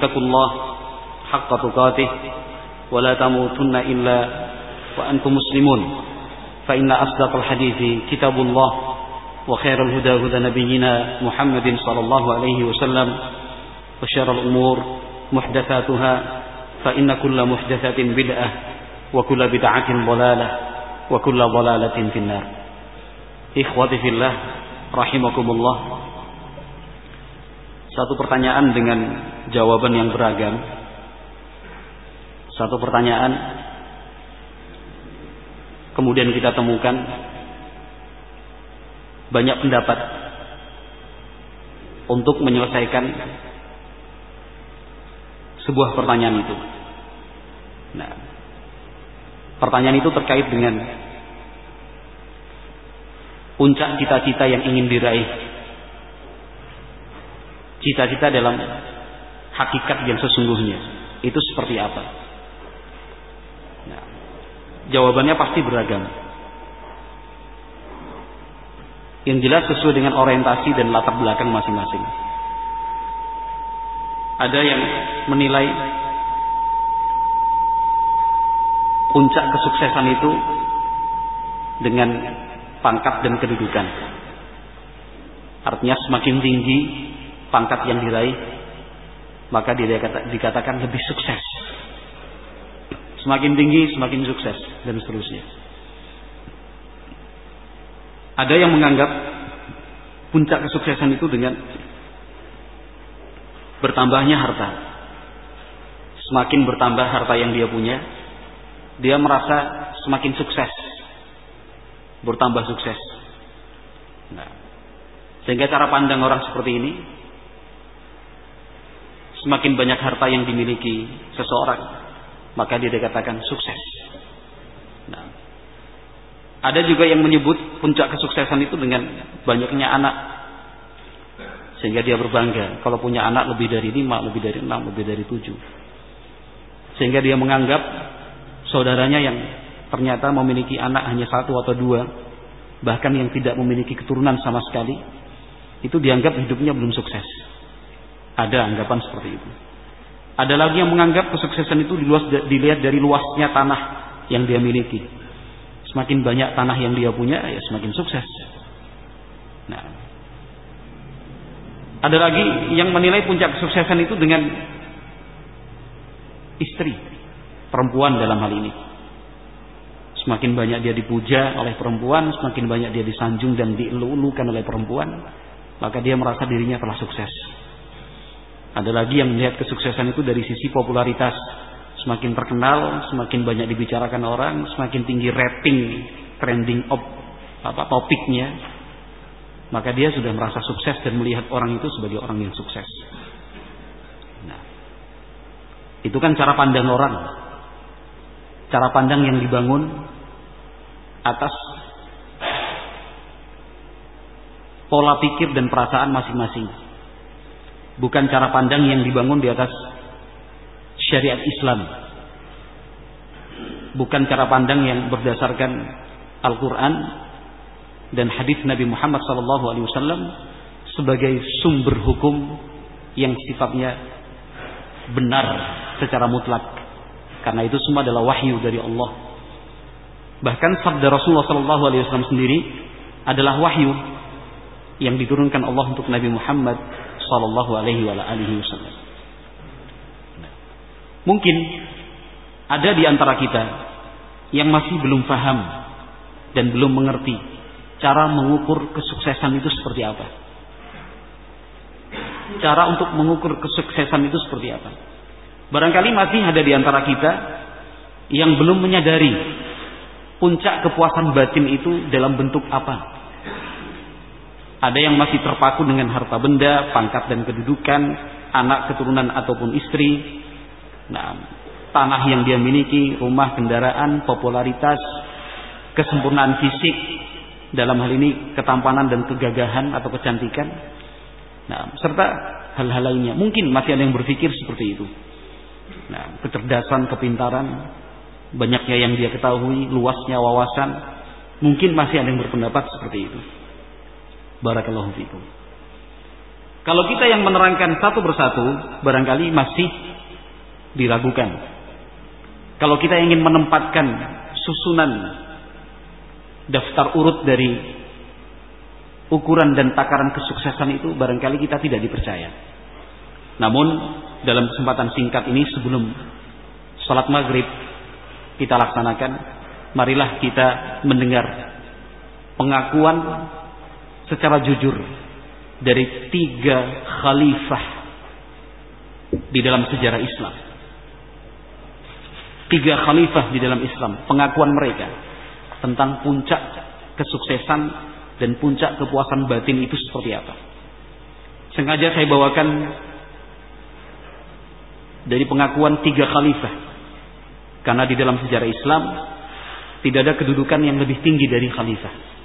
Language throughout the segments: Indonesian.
اتقوا الله حق تقاته ولا تموتن إلا وأنتم مسلمون فإن أصدق الحديث كتاب الله وخير الهدى هدى نبينا محمد صلى الله عليه وسلم وشر الأمور محدثاتها فإن كل محدثة بدعة وكل بدعة ضلالة وكل ضلالة في النار. إخوتي في الله رحمكم الله. Satu pertanyaan dengan jawaban yang beragam. Satu pertanyaan kemudian kita temukan banyak pendapat untuk menyelesaikan sebuah pertanyaan itu. Nah, pertanyaan itu terkait dengan puncak cita-cita yang ingin diraih cita-cita dalam hakikat yang sesungguhnya itu seperti apa? Nah, jawabannya pasti beragam. Yang jelas sesuai dengan orientasi dan latar belakang masing-masing. Ada yang menilai puncak kesuksesan itu dengan pangkat dan kedudukan. Artinya semakin tinggi pangkat yang diraih, maka dia dikatakan lebih sukses. Semakin tinggi, semakin sukses, dan seterusnya. Ada yang menganggap puncak kesuksesan itu dengan bertambahnya harta. Semakin bertambah harta yang dia punya, dia merasa semakin sukses. Bertambah sukses. Nah, sehingga cara pandang orang seperti ini Semakin banyak harta yang dimiliki seseorang, maka dia dikatakan sukses. Nah, ada juga yang menyebut puncak kesuksesan itu dengan banyaknya anak. Sehingga dia berbangga. Kalau punya anak lebih dari lima, lebih dari enam, lebih dari tujuh. Sehingga dia menganggap saudaranya yang ternyata memiliki anak hanya satu atau dua. Bahkan yang tidak memiliki keturunan sama sekali. Itu dianggap hidupnya belum sukses. Ada anggapan seperti itu. Ada lagi yang menganggap kesuksesan itu dilihat dari luasnya tanah yang dia miliki. Semakin banyak tanah yang dia punya, ya semakin sukses. Nah, ada lagi yang menilai puncak kesuksesan itu dengan istri, perempuan dalam hal ini. Semakin banyak dia dipuja oleh perempuan, semakin banyak dia disanjung dan dielu-elukan oleh perempuan, maka dia merasa dirinya telah sukses. Ada lagi yang melihat kesuksesan itu dari sisi popularitas. Semakin terkenal, semakin banyak dibicarakan orang, semakin tinggi rating, trending of apa topiknya, maka dia sudah merasa sukses dan melihat orang itu sebagai orang yang sukses. Nah, itu kan cara pandang orang. Cara pandang yang dibangun atas pola pikir dan perasaan masing-masing bukan cara pandang yang dibangun di atas syariat Islam. Bukan cara pandang yang berdasarkan Al-Quran dan hadis Nabi Muhammad SAW sebagai sumber hukum yang sifatnya benar secara mutlak. Karena itu semua adalah wahyu dari Allah. Bahkan sabda Rasulullah SAW sendiri adalah wahyu yang diturunkan Allah untuk Nabi Muhammad sallallahu alaihi wasallam. Mungkin ada di antara kita yang masih belum paham dan belum mengerti cara mengukur kesuksesan itu seperti apa. Cara untuk mengukur kesuksesan itu seperti apa. Barangkali masih ada di antara kita yang belum menyadari puncak kepuasan batin itu dalam bentuk apa. Ada yang masih terpaku dengan harta benda, pangkat dan kedudukan, anak keturunan ataupun istri. Nah, tanah yang dia miliki, rumah, kendaraan, popularitas, kesempurnaan fisik, dalam hal ini ketampanan dan kegagahan atau kecantikan. Nah, serta hal-hal lainnya. Mungkin masih ada yang berpikir seperti itu. Nah, kecerdasan, kepintaran, banyaknya yang dia ketahui, luasnya wawasan, mungkin masih ada yang berpendapat seperti itu. Barakallahu fikum. Kalau kita yang menerangkan satu persatu, barangkali masih diragukan. Kalau kita ingin menempatkan susunan daftar urut dari ukuran dan takaran kesuksesan itu, barangkali kita tidak dipercaya. Namun, dalam kesempatan singkat ini sebelum sholat maghrib kita laksanakan, marilah kita mendengar pengakuan secara jujur dari tiga khalifah di dalam sejarah Islam. Tiga khalifah di dalam Islam, pengakuan mereka tentang puncak kesuksesan dan puncak kepuasan batin itu seperti apa. Sengaja saya bawakan dari pengakuan tiga khalifah. Karena di dalam sejarah Islam tidak ada kedudukan yang lebih tinggi dari khalifah.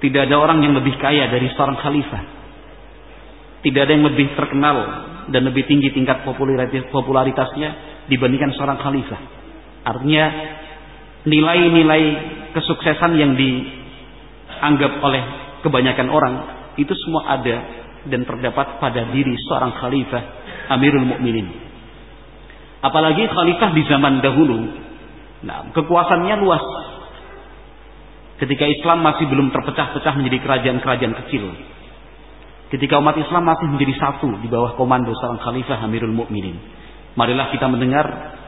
Tidak ada orang yang lebih kaya dari seorang khalifah. Tidak ada yang lebih terkenal dan lebih tinggi tingkat popularitasnya dibandingkan seorang khalifah. Artinya nilai-nilai kesuksesan yang dianggap oleh kebanyakan orang itu semua ada dan terdapat pada diri seorang khalifah Amirul Mukminin. Apalagi khalifah di zaman dahulu. Nah, kekuasaannya luas. Ketika Islam masih belum terpecah-pecah menjadi kerajaan-kerajaan kecil. Ketika umat Islam masih menjadi satu di bawah komando seorang khalifah Amirul Mukminin. Marilah kita mendengar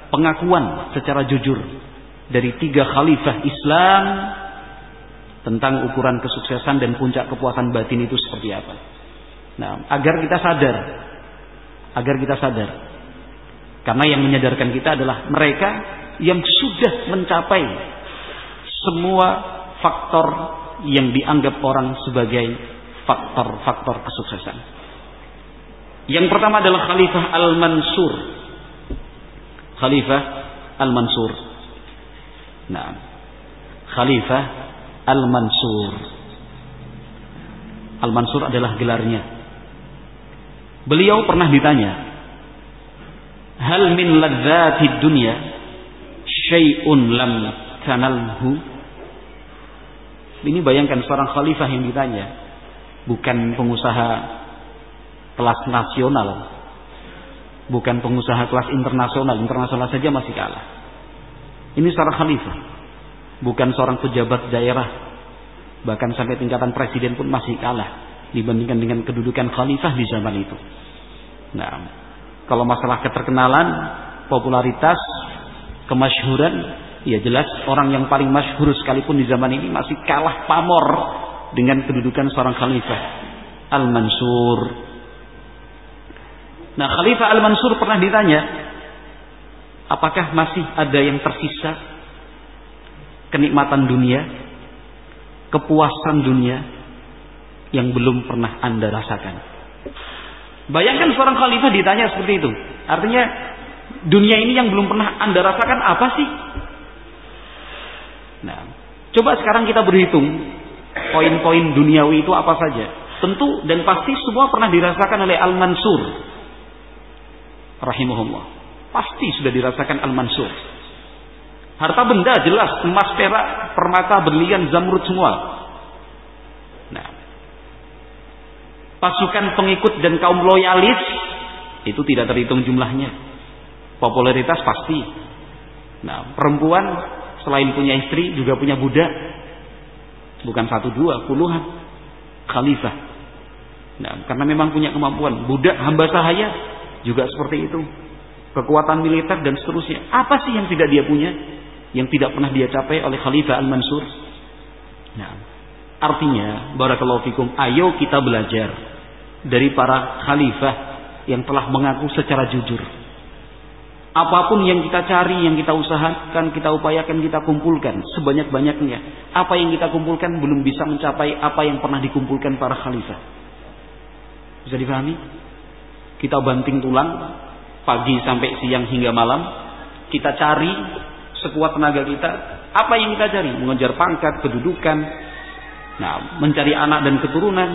pengakuan secara jujur dari tiga khalifah Islam tentang ukuran kesuksesan dan puncak kepuasan batin itu seperti apa. Nah, agar kita sadar, agar kita sadar, karena yang menyadarkan kita adalah mereka yang sudah mencapai semua faktor yang dianggap orang sebagai faktor-faktor kesuksesan. Yang pertama adalah Khalifah Al-Mansur. Khalifah Al-Mansur. Nah, Khalifah Al-Mansur. Al-Mansur adalah gelarnya. Beliau pernah ditanya, "Hal min ladzati dunya syai'un lam tanalhu?" Ini bayangkan seorang khalifah yang ditanya, bukan pengusaha kelas nasional, bukan pengusaha kelas internasional, internasional saja masih kalah. Ini seorang khalifah, bukan seorang pejabat daerah, bahkan sampai tingkatan presiden pun masih kalah dibandingkan dengan kedudukan khalifah di zaman itu. Nah, kalau masalah keterkenalan, popularitas, kemasyhuran, ya jelas orang yang paling masyhur sekalipun di zaman ini masih kalah pamor dengan kedudukan seorang khalifah Al-Mansur. Nah, Khalifah Al-Mansur pernah ditanya, apakah masih ada yang tersisa kenikmatan dunia, kepuasan dunia yang belum pernah Anda rasakan. Bayangkan seorang khalifah ditanya seperti itu. Artinya dunia ini yang belum pernah Anda rasakan apa sih? Nah, coba sekarang kita berhitung poin-poin duniawi itu apa saja. Tentu dan pasti semua pernah dirasakan oleh Al-Mansur. Rahimahullah. Pasti sudah dirasakan Al-Mansur. Harta benda jelas, emas, perak, permata, berlian, zamrud semua. pasukan pengikut dan kaum loyalis itu tidak terhitung jumlahnya. Popularitas pasti. Nah, perempuan selain punya istri juga punya budak. Bukan satu dua, puluhan. Khalifah. Nah, karena memang punya kemampuan. Budak hamba sahaya juga seperti itu. Kekuatan militer dan seterusnya. Apa sih yang tidak dia punya? Yang tidak pernah dia capai oleh Khalifah Al-Mansur? Nah, artinya, Barakallahu Fikum, ayo kita belajar dari para khalifah yang telah mengaku secara jujur. Apa pun yang kita cari, yang kita usahakan, kita upayakan, kita kumpulkan sebanyak-banyaknya. Apa yang kita kumpulkan belum bisa mencapai apa yang pernah dikumpulkan para khalifah. Bisa dipahami? Kita banting tulang pagi sampai siang hingga malam. Kita cari sekuat tenaga kita. Apa yang kita cari? Mengejar pangkat, kedudukan, nah, mencari anak dan keturunan,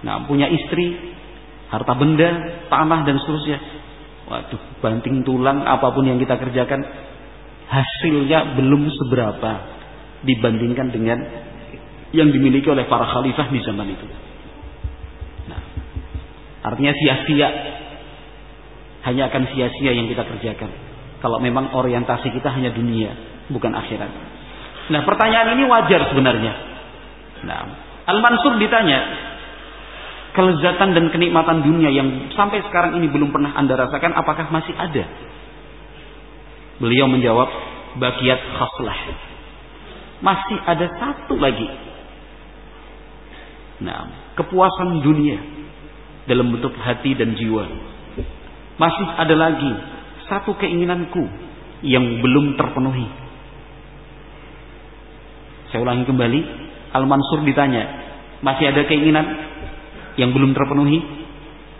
nah punya istri, harta benda, tanah dan seterusnya. Waduh, banting tulang apa pun yang kita kerjakan hasilnya belum seberapa dibandingkan dengan yang dimiliki oleh para khalifah di zaman itu. Nah, Artinya sia-sia. Hanya akan sia-sia yang kita kerjakan. Kalau memang orientasi kita hanya dunia, bukan akhirat. Nah, pertanyaan ini wajar sebenarnya. Nah, Al-Mansur ditanya, kelezatan dan kenikmatan dunia yang sampai sekarang ini belum pernah Anda rasakan, apakah masih ada? Beliau menjawab, bagiat khaslah. Masih ada satu lagi. Nah, kepuasan dunia dalam bentuk hati dan jiwa. Masih ada lagi satu keinginanku yang belum terpenuhi. Saya ulangi kembali, Al-Mansur ditanya, masih ada keinginan yang belum terpenuhi?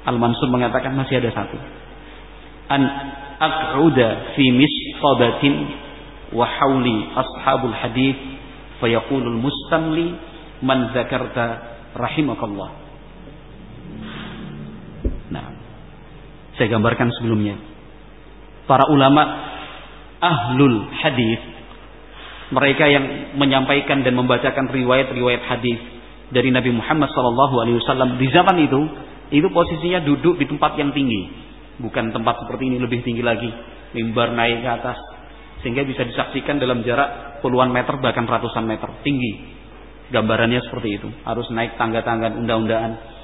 Al-Mansur mengatakan masih ada satu. An aq'uda fi misqabatin wa hawli ashabul hadith fayaqulul mustamli man zakarta rahimakallah Saya gambarkan sebelumnya. Para ulama ahlul hadis mereka yang menyampaikan dan membacakan riwayat-riwayat hadis dari Nabi Muhammad SAW di zaman itu itu posisinya duduk di tempat yang tinggi. Bukan tempat seperti ini lebih tinggi lagi. Mimbar naik ke atas. Sehingga bisa disaksikan dalam jarak puluhan meter bahkan ratusan meter. Tinggi. Gambarannya seperti itu. Harus naik tangga-tangga undang-undangan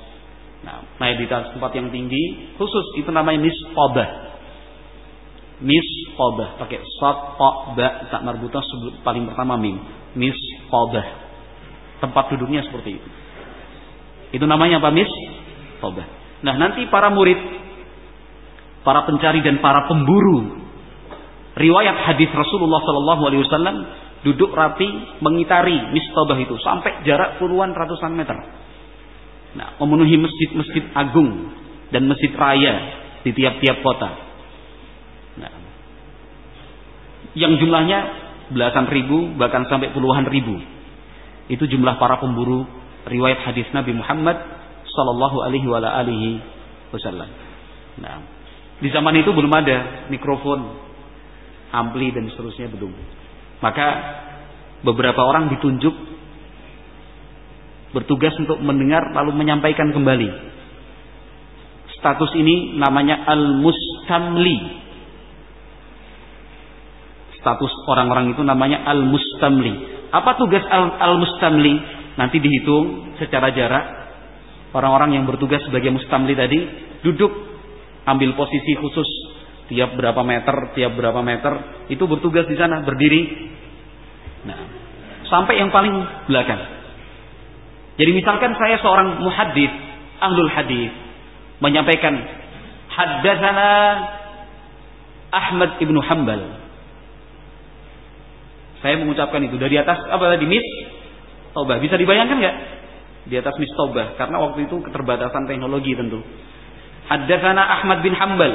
Nah, naik di atas tempat yang tinggi, khusus itu namanya misqabah. Misqabah pakai ta ba tak marbutah paling pertama mim. Misqabah. Tempat duduknya seperti itu. Itu namanya apa? Misqabah. Nah, nanti para murid, para pencari dan para pemburu riwayat hadis Rasulullah Sallallahu Alaihi Wasallam duduk rapi mengitari mistabah itu sampai jarak puluhan ratusan meter. Nah, memenuhi masjid-masjid agung dan masjid raya di tiap-tiap kota. Nah, yang jumlahnya belasan ribu bahkan sampai puluhan ribu. Itu jumlah para pemburu riwayat hadis Nabi Muhammad sallallahu alaihi wasallam. Nah, di zaman itu belum ada mikrofon, ampli dan seterusnya belum. Maka beberapa orang ditunjuk bertugas untuk mendengar lalu menyampaikan kembali. Status ini namanya al-mustamli. Status orang-orang itu namanya al-mustamli. Apa tugas al-mustamli? Nanti dihitung secara jarak. Orang-orang yang bertugas sebagai mustamli tadi duduk ambil posisi khusus tiap berapa meter, tiap berapa meter itu bertugas di sana berdiri. Nah, sampai yang paling belakang. Jadi misalkan saya seorang muhaddis, ahlul hadis, menyampaikan haddatsana Ahmad ibnu Hambal. Saya mengucapkan itu dari atas apa tadi mis Tobah. Bisa dibayangkan nggak? Di atas mis Tobah karena waktu itu keterbatasan teknologi tentu. Haddatsana Ahmad bin Hambal.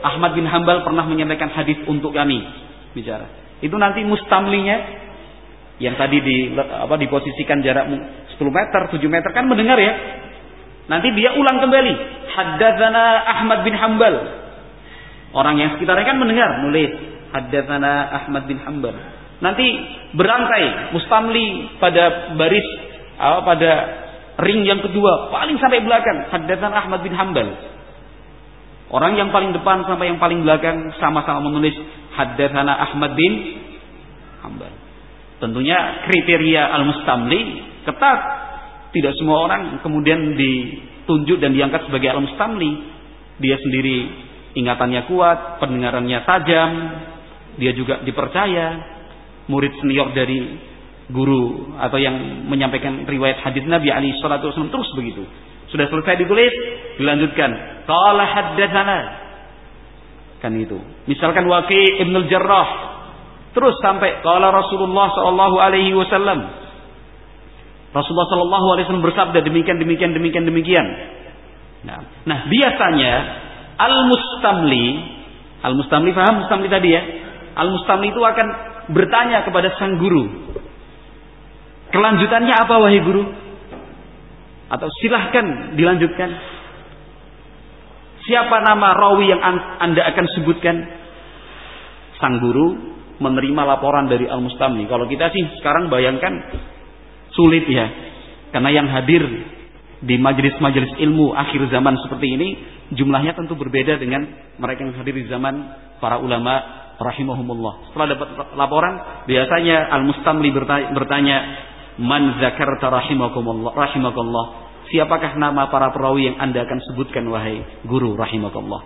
Ahmad bin Hambal pernah menyampaikan hadis untuk kami bicara. Itu nanti mustamlinya yang tadi di apa diposisikan jarak 10 meter, 7 meter kan mendengar ya. Nanti dia ulang kembali. Haddatsana Ahmad bin Hambal. Orang yang sekitarnya kan mendengar, nulis Haddatsana Ahmad bin Hambal. Nanti berantai mustamli pada baris apa pada ring yang kedua, paling sampai belakang Haddatsana Ahmad bin Hambal. Orang yang paling depan sampai yang paling belakang sama-sama menulis Haddatsana Ahmad bin Hambal. Tentunya kriteria al-mustamli ketat. Tidak semua orang kemudian ditunjuk dan diangkat sebagai al-mustamli. Dia sendiri ingatannya kuat, pendengarannya tajam, dia juga dipercaya. Murid senior dari guru atau yang menyampaikan riwayat hadis Nabi Ali Shallallahu Wasallam terus begitu. Sudah selesai ditulis, dilanjutkan. Qala haddatsana. Kan itu. Misalkan Waqi Ibnu Jarrah terus sampai qala Rasulullah sallallahu alaihi wasallam Rasulullah Shallallahu Alaihi Wasallam bersabda demikian demikian demikian demikian. Nah, nah biasanya al mustamli, al mustamli paham mustamli tadi ya? Al mustamli itu akan bertanya kepada sang guru. Kelanjutannya apa wahai guru? Atau silahkan dilanjutkan. Siapa nama rawi yang anda akan sebutkan? Sang guru menerima laporan dari al mustamli. Kalau kita sih sekarang bayangkan sulit ya. Karena yang hadir di majelis-majelis ilmu akhir zaman seperti ini jumlahnya tentu berbeda dengan mereka yang hadir di zaman para ulama rahimahumullah. Setelah dapat laporan, biasanya al-mustamli bertanya, "Man zakarta rahimakumullah?" rahimakumullah. Siapakah nama para perawi yang Anda akan sebutkan wahai guru rahimakumullah?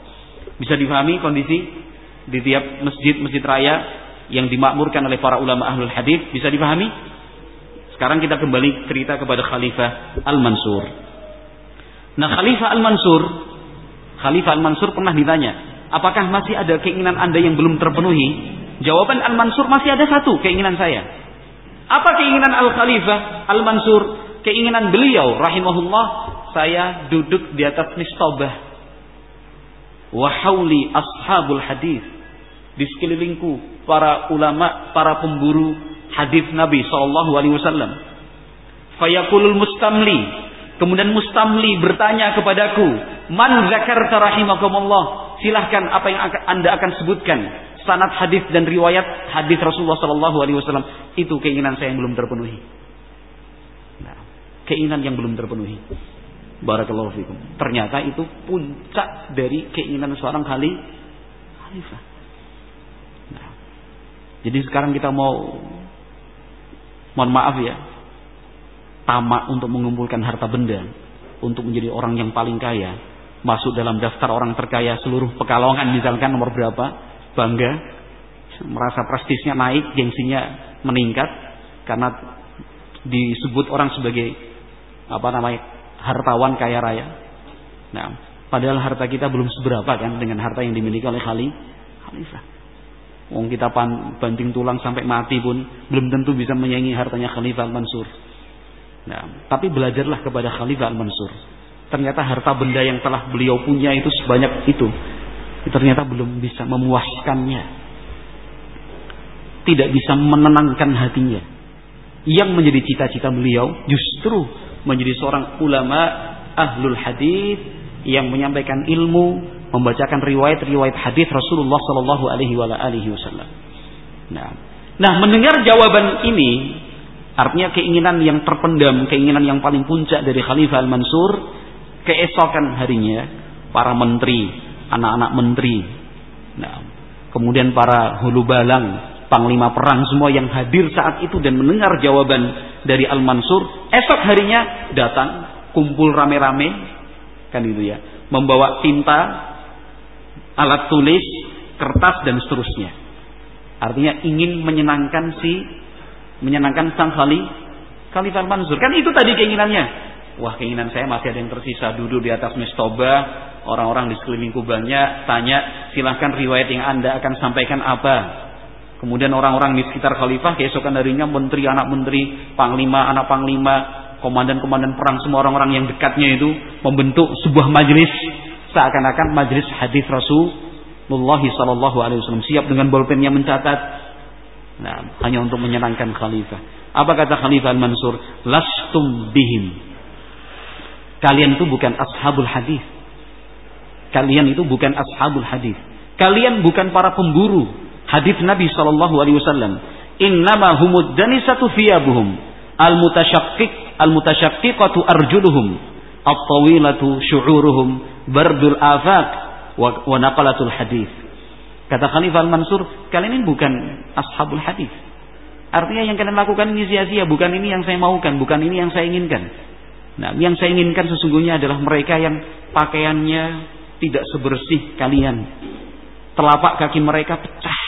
Bisa difahami kondisi di tiap masjid-masjid raya yang dimakmurkan oleh para ulama ahlul hadis bisa dipahami? Sekarang kita kembali cerita kepada Khalifah Al-Mansur. Nah Khalifah Al-Mansur, Khalifah Al-Mansur pernah ditanya, apakah masih ada keinginan anda yang belum terpenuhi? Jawaban Al-Mansur masih ada satu keinginan saya. Apa keinginan Al-Khalifah Al-Mansur? Keinginan beliau rahimahullah, saya duduk di atas mistabah. Wahauli ashabul hadis. Di sekelilingku para ulama, para pemburu hadis Nabi wasallam. Fayakulul mustamli Kemudian Mustamli bertanya kepadaku, "Man zakarta rahimakumullah?" Silahkan apa yang Anda akan sebutkan sanad hadis dan riwayat hadis Rasulullah sallallahu alaihi wasallam. Itu keinginan saya yang belum terpenuhi. Nah, keinginan yang belum terpenuhi. Barakallahu fikum. Ternyata itu puncak dari keinginan seorang kali khalifah. Nah, jadi sekarang kita mau mohon maaf ya, tamak untuk mengumpulkan harta benda untuk menjadi orang yang paling kaya. Masuk dalam daftar orang terkaya seluruh pekalongan misalkan nomor berapa bangga. Merasa prestisnya naik gengsinya meningkat karena disebut orang sebagai apa namanya hartawan kaya raya. Nah padahal harta kita belum seberapa kan dengan harta yang dimiliki oleh khalifah Wong kita banting tulang sampai mati pun belum tentu bisa menyaingi hartanya Khalifah Mansur. Nah, tapi belajarlah kepada Khalifah Al-Mansur. Ternyata harta benda yang telah beliau punya itu sebanyak itu. Ternyata belum bisa memuaskannya. Tidak bisa menenangkan hatinya. Yang menjadi cita-cita beliau justru menjadi seorang ulama ahlul hadis yang menyampaikan ilmu, membacakan riwayat-riwayat hadis Rasulullah Shallallahu Alaihi Wasallam. Nah, nah mendengar jawaban ini Artinya keinginan yang terpendam, keinginan yang paling puncak dari Khalifah Al-Mansur, keesokan harinya para menteri, anak-anak menteri, nah, kemudian para hulu balang, panglima perang semua yang hadir saat itu dan mendengar jawaban dari Al-Mansur, esok harinya datang kumpul rame-rame, kan itu ya, membawa tinta, alat tulis, kertas dan seterusnya. Artinya ingin menyenangkan si menyenangkan sang khali Khalifah Mansur. Kan itu tadi keinginannya. Wah keinginan saya masih ada yang tersisa duduk di atas mestoba orang-orang di sekelilingku banyak tanya silahkan riwayat yang anda akan sampaikan apa kemudian orang-orang di sekitar khalifah keesokan harinya menteri anak menteri panglima anak panglima komandan-komandan perang semua orang-orang yang dekatnya itu membentuk sebuah majelis seakan-akan majelis hadis Rasulullah Sallallahu Alaihi Wasallam siap dengan bolpennya mencatat Nah, hanya untuk menyenangkan khalifah. Apa kata Khalifah Al-Mansur? Lastum bihim. Kalian itu bukan ashabul hadis. Kalian itu bukan ashabul hadis. Kalian bukan para pemburu hadis Nabi sallallahu alaihi wasallam. Innama humud danisatu thiyabuhum al-mutasyaqqiq al-mutasyaqqiqatu arjuluhum at-tawilatu syu'uruhum bardul afaq wa naqalatul hadis. Kata Khalifah Al-Mansur, kalian ini bukan ashabul hadis. Artinya yang kalian lakukan ini sia-sia, bukan ini yang saya maukan, bukan ini yang saya inginkan. Nah, yang saya inginkan sesungguhnya adalah mereka yang pakaiannya tidak sebersih kalian. Telapak kaki mereka pecah.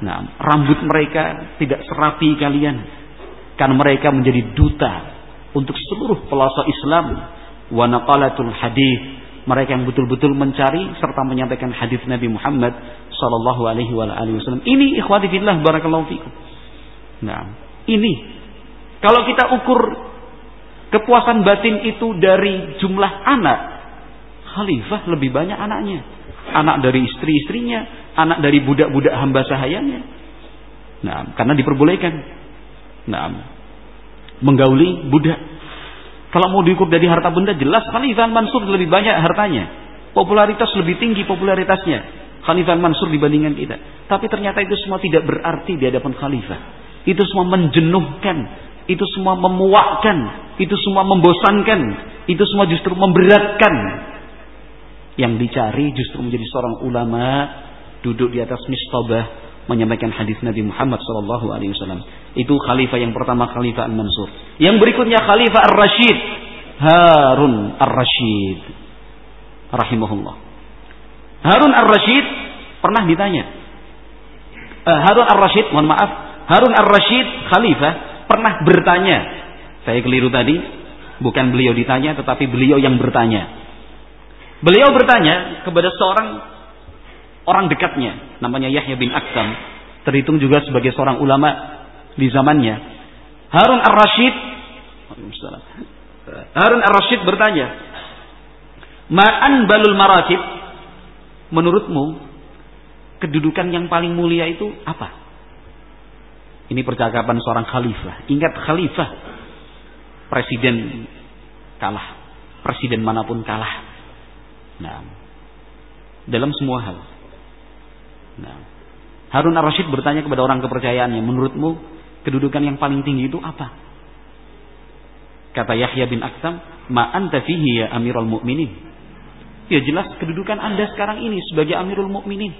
Nah, rambut mereka tidak serapi kalian. Karena mereka menjadi duta untuk seluruh pelosok Islam. Wa naqalatul hadis mereka yang betul-betul mencari serta menyampaikan hadis Nabi Muhammad sallallahu alaihi wasallam. Ini ikhwati fillah barakallahu fikum. Nah, ini kalau kita ukur kepuasan batin itu dari jumlah anak, khalifah lebih banyak anaknya. Anak dari istri-istrinya, anak dari budak-budak hamba sahayanya. Nah, karena diperbolehkan. Nah, menggauli budak kalau mau diukur dari harta benda jelas Khalifah Mansur lebih banyak hartanya. Popularitas lebih tinggi popularitasnya. Khalifah Mansur dibandingkan kita. Tapi ternyata itu semua tidak berarti di hadapan Khalifah. Itu semua menjenuhkan. itu semua memuakkan, itu semua membosankan, itu semua justru memberatkan. Yang dicari justru menjadi seorang ulama duduk di atas mistabah menyampaikan hadis Nabi Muhammad wasallam. Itu khalifah yang pertama khalifah Al-Mansur. Yang berikutnya khalifah Ar-Rasyid Harun Ar-Rasyid rahimahullah. Harun Ar-Rasyid pernah ditanya. Uh, Harun Ar-Rasyid, mohon maaf, Harun Ar-Rasyid khalifah pernah bertanya. Saya keliru tadi, bukan beliau ditanya tetapi beliau yang bertanya. Beliau bertanya kepada seorang orang dekatnya, namanya Yahya bin Aksam, terhitung juga sebagai seorang ulama di zamannya. Harun Ar-Rasyid Harun Ar-Rasyid bertanya, "Ma'an balul maratib menurutmu kedudukan yang paling mulia itu apa?" Ini percakapan seorang khalifah. Ingat khalifah, presiden kalah, presiden mana pun kalah. Nah, dalam semua hal. Nah, Harun Ar-Rasyid bertanya kepada orang kepercayaannya, menurutmu kedudukan yang paling tinggi itu apa? Kata Yahya bin Aksam, ma anta fihi ya Amirul Mukminin. Ya jelas kedudukan Anda sekarang ini sebagai Amirul Mukminin.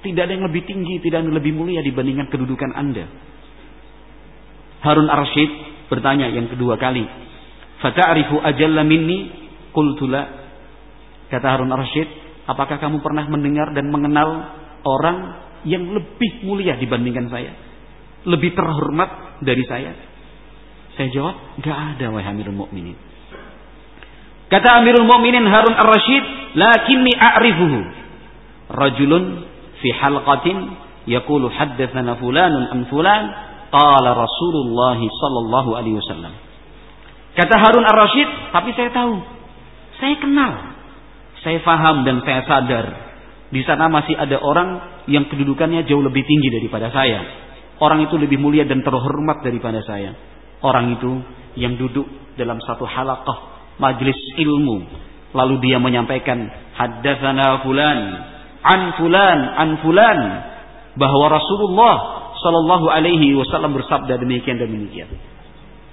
Tidak ada yang lebih tinggi, tidak ada yang lebih mulia dibandingkan kedudukan Anda. Harun Ar-Rasyid bertanya yang kedua kali, "Fata'rifu ajalla minni?" Qultu la. Kata Harun Ar-Rasyid, apakah kamu pernah mendengar dan mengenal orang yang lebih mulia dibandingkan saya? Lebih terhormat dari saya? Saya jawab, gak ada wahai Amirul Mukminin. Kata Amirul Mukminin Harun Ar-Rasyid, "Lakinni a'rifuhu." Rajulun fi halqatin yaqulu haddatsana fulanun am fulan qala Rasulullah sallallahu alaihi wasallam. Kata Harun Ar-Rasyid, tapi saya tahu. Saya kenal saya faham dan saya sadar di sana masih ada orang yang kedudukannya jauh lebih tinggi daripada saya. Orang itu lebih mulia dan terhormat daripada saya. Orang itu yang duduk dalam satu halaqah majlis ilmu lalu dia menyampaikan haddatsana fulan an fulan an fulan bahwa Rasulullah sallallahu alaihi wasallam bersabda demikian dan demikian.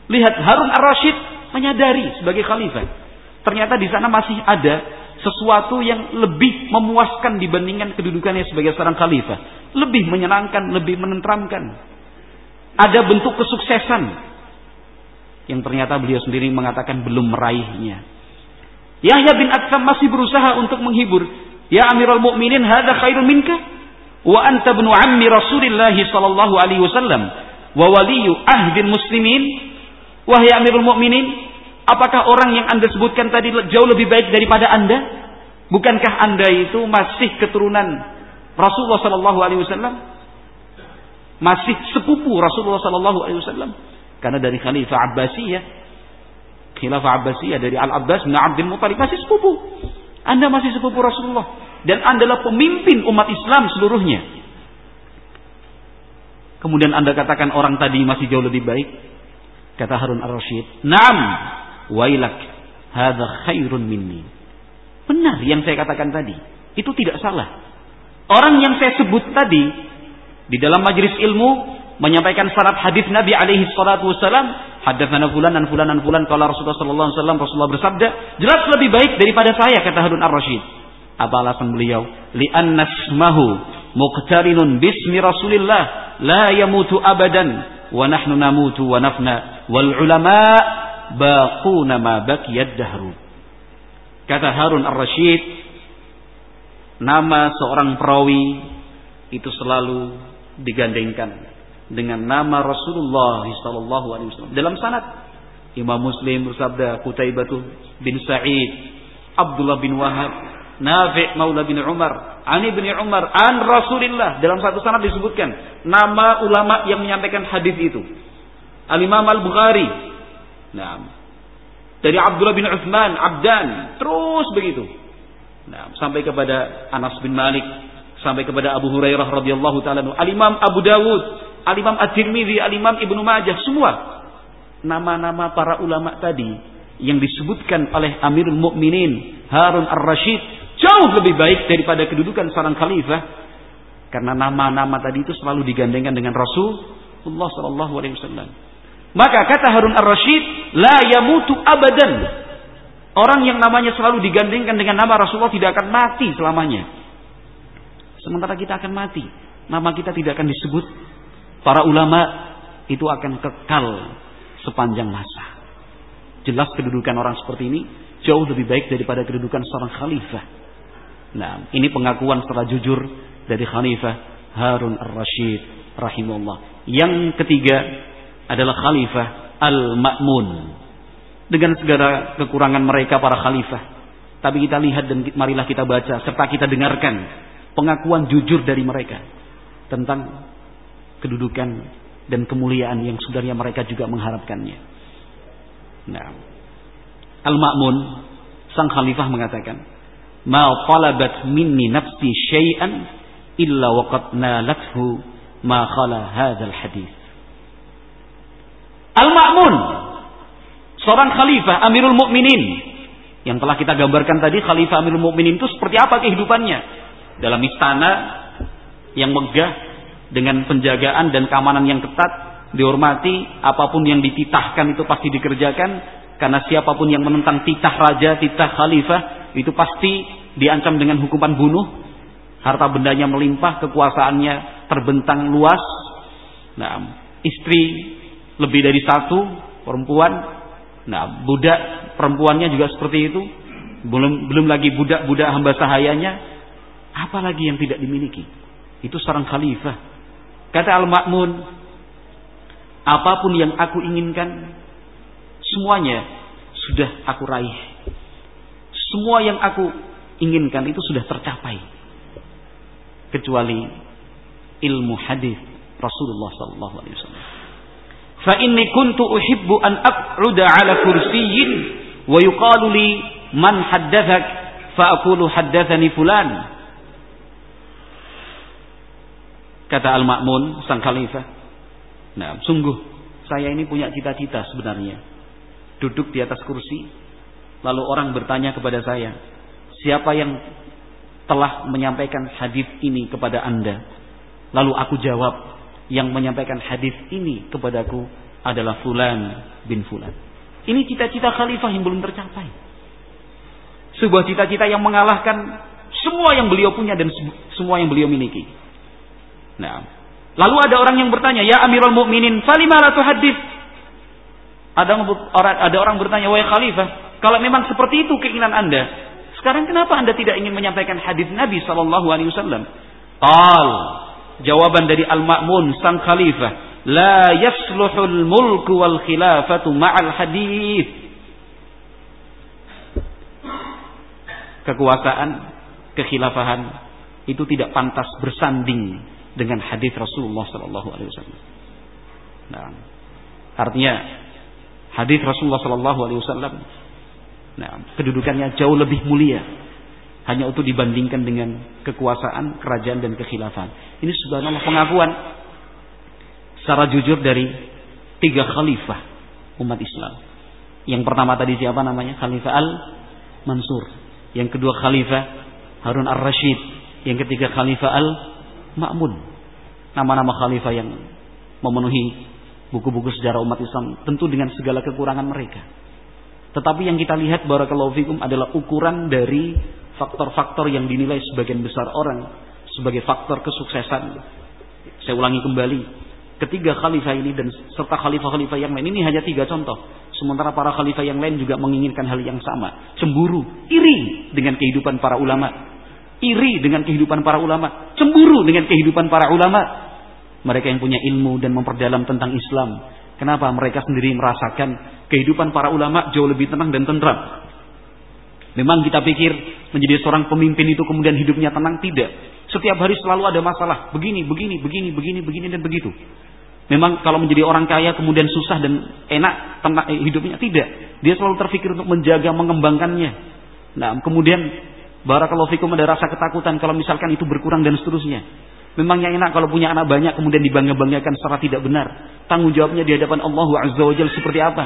Lihat Harun Ar-Rasyid menyadari sebagai khalifah. Ternyata di sana masih ada sesuatu yang lebih memuaskan dibandingkan kedudukannya sebagai seorang khalifah. Lebih menyenangkan, lebih menenteramkan. Ada bentuk kesuksesan yang ternyata beliau sendiri mengatakan belum meraihnya. Yahya bin Atsam masih berusaha untuk menghibur. Ya Amirul Mukminin, hadza khairun minka wa anta ibnu ammi Rasulillah sallallahu alaihi wasallam wa waliyyu ahdil muslimin. Wahai Amirul Mukminin, Apakah orang yang Anda sebutkan tadi jauh lebih baik daripada Anda? Bukankah Anda itu masih keturunan Rasulullah sallallahu alaihi wasallam? Masih sepupu Rasulullah sallallahu alaihi wasallam? Karena dari Khalifah Abbasiyah, Khilafah Abbasiyah dari Al-Abbas bin Abdul Muthalib masih sepupu. Anda masih sepupu Rasulullah dan Anda adalah pemimpin umat Islam seluruhnya. Kemudian Anda katakan orang tadi masih jauh lebih baik. Kata Harun Ar-Rasyid, "Na'am, wailak hadza khairun minni. Benar yang saya katakan tadi. Itu tidak salah. Orang yang saya sebut tadi di dalam majelis ilmu menyampaikan syarat hadis Nabi alaihi salatu wasalam, hadatsana fulan dan fulan dan fulan kalau Rasulullah sallallahu alaihi wasallam Rasulullah bersabda, jelas lebih baik daripada saya kata Harun Ar-Rasyid. Apa alasan beliau? Li'anna ismahu muqtarinun bismi Rasulillah la yamutu abadan wa nahnu namutu wa nafna wal ulama baquna ma baqiyad dahru. Kata Harun Ar-Rasyid, nama seorang perawi itu selalu digandengkan dengan nama Rasulullah sallallahu alaihi wasallam. Dalam sanad Imam Muslim bersabda Qutaibah bin Sa'id, Abdullah bin Wahab, Nafi' Maula bin Umar, Ani bin Umar, an Rasulillah. Dalam satu sanad disebutkan nama ulama yang menyampaikan hadis itu. Al-Imam Al-Bukhari, Nah, dari Abdullah bin Uthman, Abdan, terus begitu. Nah, sampai kepada Anas bin Malik, sampai kepada Abu Hurairah radhiyallahu taala, Al-Imam Abu Dawud, Al-Imam At-Tirmidzi, Al-Imam Ibnu Majah, semua nama-nama para ulama tadi yang disebutkan oleh Amirul Mukminin Harun Ar-Rasyid jauh lebih baik daripada kedudukan seorang khalifah karena nama-nama tadi itu selalu digandengkan dengan Rasulullah sallallahu alaihi wasallam. Maka kata Harun Ar-Rasyid, la yamutu abadan. Orang yang namanya selalu digandingkan dengan nama Rasulullah tidak akan mati selamanya. Sementara kita akan mati. Nama kita tidak akan disebut. Para ulama itu akan kekal sepanjang masa. Jelas kedudukan orang seperti ini jauh lebih baik daripada kedudukan seorang khalifah. Nah, ini pengakuan secara jujur dari khalifah Harun Ar-Rasyid rahimahullah. Yang ketiga adalah khalifah Al-Ma'mun. Dengan segala kekurangan mereka para khalifah. Tapi kita lihat dan marilah kita baca serta kita dengarkan pengakuan jujur dari mereka tentang kedudukan dan kemuliaan yang sebenarnya mereka juga mengharapkannya. Nah, Al-Ma'mun sang khalifah mengatakan, "Ma talabat minni nafsi syai'an illa waqad nalathu ma khala hadzal hadis." Al-Ma'mun seorang khalifah Amirul Mukminin. Yang telah kita gambarkan tadi khalifah Amirul Mukminin itu seperti apa kehidupannya? Dalam istana yang megah dengan penjagaan dan keamanan yang ketat, dihormati, apa pun yang dititahkan itu pasti dikerjakan, karena siapa pun yang menentang titah raja, titah khalifah, itu pasti diancam dengan hukuman bunuh, harta bendanya melimpah, kekuasaannya terbentang luas, nah, istri lebih dari satu, perempuan, nah, budak perempuannya juga seperti itu, belum belum lagi budak-budak hamba sahayanya, apalagi yang tidak dimiliki. Itu seorang khalifah Kata Al-Ma'mun, apa pun yang aku inginkan, semuanya sudah aku raih. Semua yang aku inginkan itu sudah tercapai. Kecuali ilmu hadis Rasulullah sallallahu alaihi wasallam. Fa inni kuntu uhibbu an aq'uda ala kursiyyin wa yuqalu li man haddathak fa aqulu haddathani fulan Kata Al-Ma'mun, sang khalifah. Nah, sungguh saya ini punya cita-cita sebenarnya. Duduk di atas kursi, lalu orang bertanya kepada saya, siapa yang telah menyampaikan hadis ini kepada Anda? Lalu aku jawab, yang menyampaikan hadis ini kepadaku adalah fulan bin fulan. Ini cita-cita khalifah yang belum tercapai. Sebuah cita-cita yang mengalahkan semua yang beliau punya dan semua yang beliau miliki. Nah, lalu ada orang yang bertanya, "Ya Amirul Mukminin, falima la tuhaddits?" Ada orang ada orang bertanya, "Wahai khalifah, kalau memang seperti itu keinginan Anda, sekarang kenapa Anda tidak ingin menyampaikan hadis Nabi sallallahu alaihi wasallam?" Jawaban dari Al-Ma'mun sang khalifah, "La yasluhul mulku wal khilafatu ma'al hadis." Kekuasaan, kekhilafahan itu tidak pantas bersanding dengan hadis Rasulullah Sallallahu Alaihi Wasallam. Nah, artinya hadis Rasulullah Sallallahu Alaihi Wasallam, nah kedudukannya jauh lebih mulia hanya untuk dibandingkan dengan kekuasaan, kerajaan dan kekhilafan. Ini subhanallah pengakuan secara jujur dari tiga khalifah umat Islam. Yang pertama tadi siapa namanya? Khalifah Al Mansur. Yang kedua Khalifah Harun Ar-Rashid. Yang ketiga Khalifah Al Ma'mun. Nama-nama khalifah yang memenuhi buku-buku sejarah umat Islam tentu dengan segala kekurangan mereka. Tetapi yang kita lihat barakallahu fikum adalah ukuran dari faktor-faktor yang dinilai sebagian besar orang sebagai faktor kesuksesan. Saya ulangi kembali, ketiga khalifah ini dan serta khalifah-khalifah yang lain ini hanya tiga contoh. Sementara para khalifah yang lain juga menginginkan hal yang sama, cemburu, iri dengan kehidupan para ulama, iri dengan kehidupan para ulama, cemburu dengan kehidupan para ulama. Mereka yang punya ilmu dan memperdalam tentang Islam. Kenapa mereka sendiri merasakan kehidupan para ulama jauh lebih tenang dan tentram? Memang kita pikir menjadi seorang pemimpin itu kemudian hidupnya tenang tidak. Setiap hari selalu ada masalah, begini, begini, begini, begini, begini dan begitu. Memang kalau menjadi orang kaya kemudian susah dan enak tenang eh, hidupnya tidak. Dia selalu terpikir untuk menjaga mengembangkannya. Nah, kemudian Barakallahu fikum ada rasa ketakutan kalau misalkan itu berkurang dan seterusnya. Memangnya enak kalau punya anak banyak kemudian dibangga-banggakan secara tidak benar. Tanggung jawabnya di hadapan Allah Azza wa seperti apa?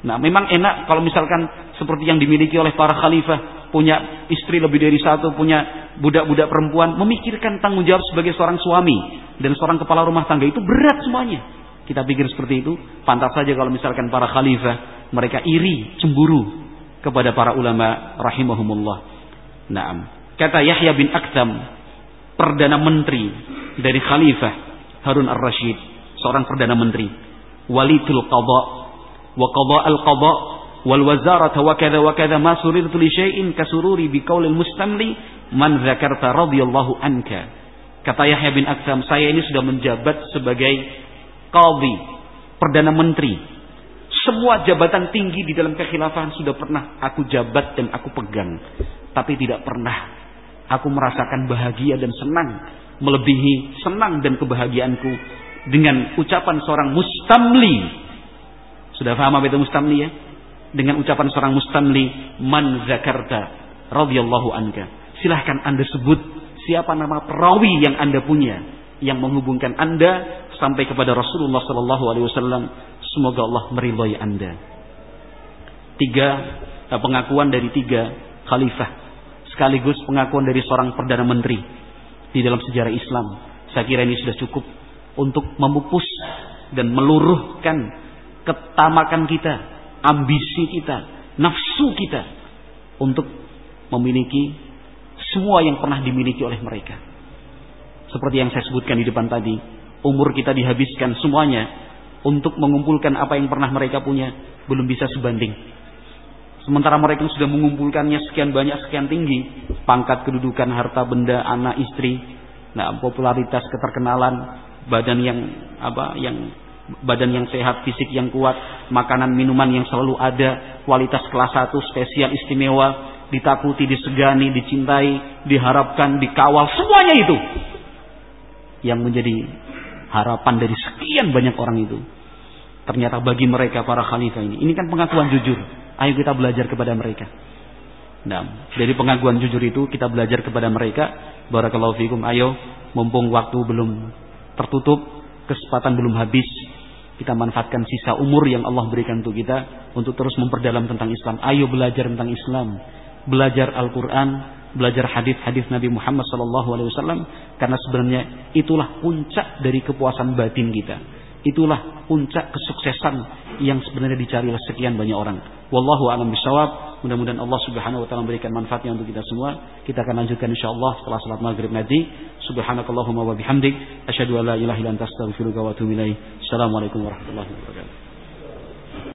Nah, memang enak kalau misalkan seperti yang dimiliki oleh para khalifah, punya istri lebih dari satu, punya budak-budak perempuan, memikirkan tanggung jawab sebagai seorang suami dan seorang kepala rumah tangga itu berat semuanya. Kita pikir seperti itu. Pantas saja kalau misalkan para khalifah mereka iri, cemburu kepada para ulama rahimahumullah. Naam. Kata Yahya bin Aktam, perdana menteri dari khalifah Harun ar-Rashid, seorang perdana menteri, walitul qada wa kadza wa kadza ma surirtu li syai'in kasururi bi qaulil mustamli man dzakarta radhiyallahu anka. Kata Yahya bin Aktam, saya ini sudah menjabat sebagai qadhi, perdana menteri. Semua jabatan tinggi di dalam kekhilafahan sudah pernah aku jabat dan aku pegang. Tapi tidak pernah aku merasakan bahagia dan senang melebihi senang dan kebahagiaanku dengan ucapan seorang mustamli. Sudah paham apa itu mustamli ya? Dengan ucapan seorang mustamli, man zakarta radhiyallahu anka. Silahkan Anda sebut siapa nama perawi yang Anda punya yang menghubungkan Anda sampai kepada Rasulullah sallallahu alaihi wasallam. Semoga Allah meridhai Anda. Tiga eh, pengakuan dari tiga khalifah sekaligus pengakuan dari seorang perdana menteri di dalam sejarah Islam. Saya kira ini sudah cukup untuk memupus dan meluruhkan ketamakan kita, ambisi kita, nafsu kita untuk memiliki semua yang pernah dimiliki oleh mereka. Seperti yang saya sebutkan di depan tadi, umur kita dihabiskan semuanya untuk mengumpulkan apa yang pernah mereka punya belum bisa sebanding. Sementara mereka sudah mengumpulkannya sekian banyak, sekian tinggi, pangkat, kedudukan, harta benda, anak, istri, nah popularitas, keterkenalan, badan yang apa yang badan yang sehat, fisik yang kuat, makanan minuman yang selalu ada, kualitas kelas satu spesial istimewa, ditakuti, disegani, dicintai, diharapkan, dikawal, semuanya itu yang menjadi harapan dari sekian banyak orang itu. Ternyata bagi mereka para khalifah ini, ini kan pengakuan jujur. Ayo kita belajar kepada mereka. Nah, dari pengakuan jujur itu kita belajar kepada mereka. Barakallahu fikum. Ayo, mumpung waktu belum tertutup, kesempatan belum habis, kita manfaatkan sisa umur yang Allah berikan untuk kita untuk terus memperdalam tentang Islam. Ayo belajar tentang Islam, belajar Al-Quran, belajar hadis-hadis Nabi Muhammad SAW karena sebenarnya itulah puncak dari kepuasan batin kita. Itulah puncak kesuksesan yang sebenarnya dicari oleh sekian banyak orang. Wallahu a'lam bishawab. Mudah-mudahan Allah Subhanahu wa taala memberikan manfaatnya untuk kita semua. Kita akan lanjutkan insyaallah setelah salat maghrib nanti. Subhanakallahumma wa bihamdik asyhadu an la ilaha illa anta astaghfiruka wa atubu ilaik. Assalamualaikum warahmatullahi wabarakatuh.